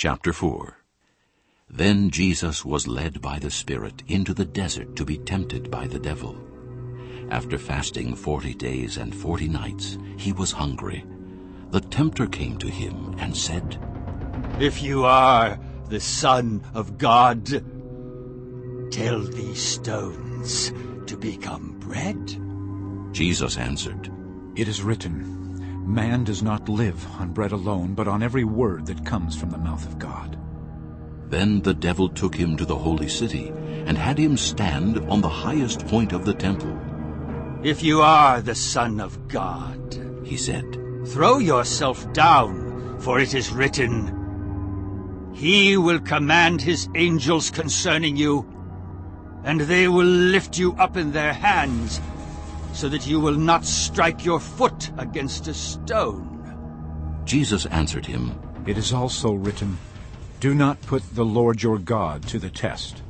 Chapter 4 Then Jesus was led by the Spirit into the desert to be tempted by the devil. After fasting forty days and forty nights, he was hungry. The tempter came to him and said, If you are the Son of God, tell these stones to become bread. Jesus answered, It is written, Man does not live on bread alone, but on every word that comes from the mouth of God. Then the devil took him to the holy city and had him stand on the highest point of the temple. If you are the Son of God, He said, throw yourself down, for it is written, He will command His angels concerning you, and they will lift you up in their hands, so that you will not strike your foot against a stone. Jesus answered him, It is also written, Do not put the Lord your God to the test.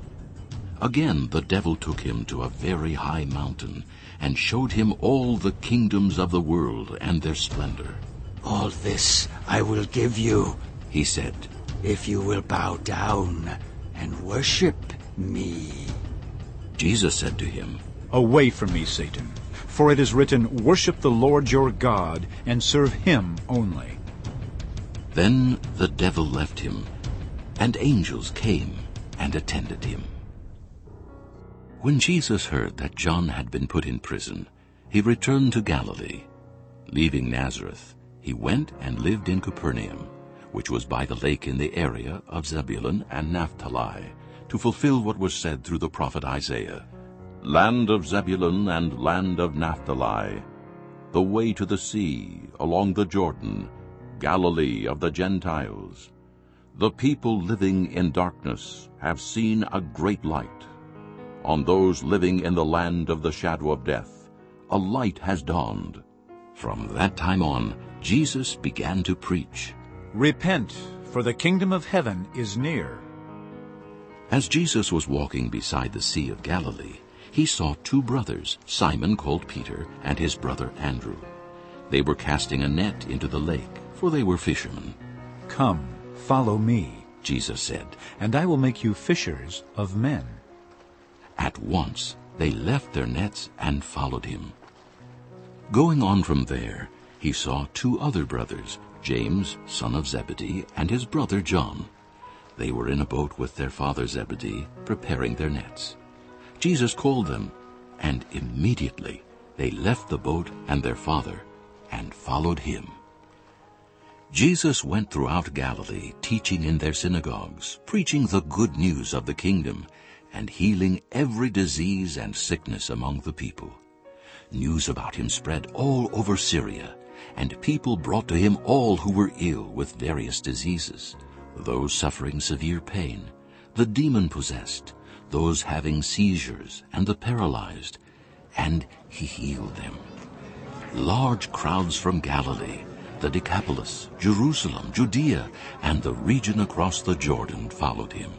Again the devil took him to a very high mountain and showed him all the kingdoms of the world and their splendor. All this I will give you, He said, if you will bow down and worship me. Jesus said to him, Away from me, Satan, for it is written, Worship the Lord your God, and serve him only. Then the devil left him, and angels came and attended him. When Jesus heard that John had been put in prison, he returned to Galilee. Leaving Nazareth, he went and lived in Capernaum, which was by the lake in the area of Zebulun and Naphtali, to fulfill what was said through the prophet Isaiah, Land of Zebulun and land of Naphtali, the way to the sea, along the Jordan, Galilee of the Gentiles. The people living in darkness have seen a great light. On those living in the land of the shadow of death, a light has dawned. From that time on, Jesus began to preach. Repent, for the kingdom of heaven is near. As Jesus was walking beside the Sea of Galilee, he saw two brothers, Simon called Peter, and his brother Andrew. They were casting a net into the lake, for they were fishermen. Come, follow me, Jesus said. and I will make you fishers of men. At once they left their nets and followed him. Going on from there, he saw two other brothers, James, son of Zebedee, and his brother John. They were in a boat with their father Zebedee, preparing their nets. Jesus called them, and immediately they left the boat and their father and followed him. Jesus went throughout Galilee, teaching in their synagogues, preaching the good news of the kingdom, and healing every disease and sickness among the people. News about him spread all over Syria, and people brought to him all who were ill with various diseases, those suffering severe pain, the demon-possessed, those having seizures, and the paralyzed, and he healed them. Large crowds from Galilee, the Decapolis, Jerusalem, Judea, and the region across the Jordan followed him.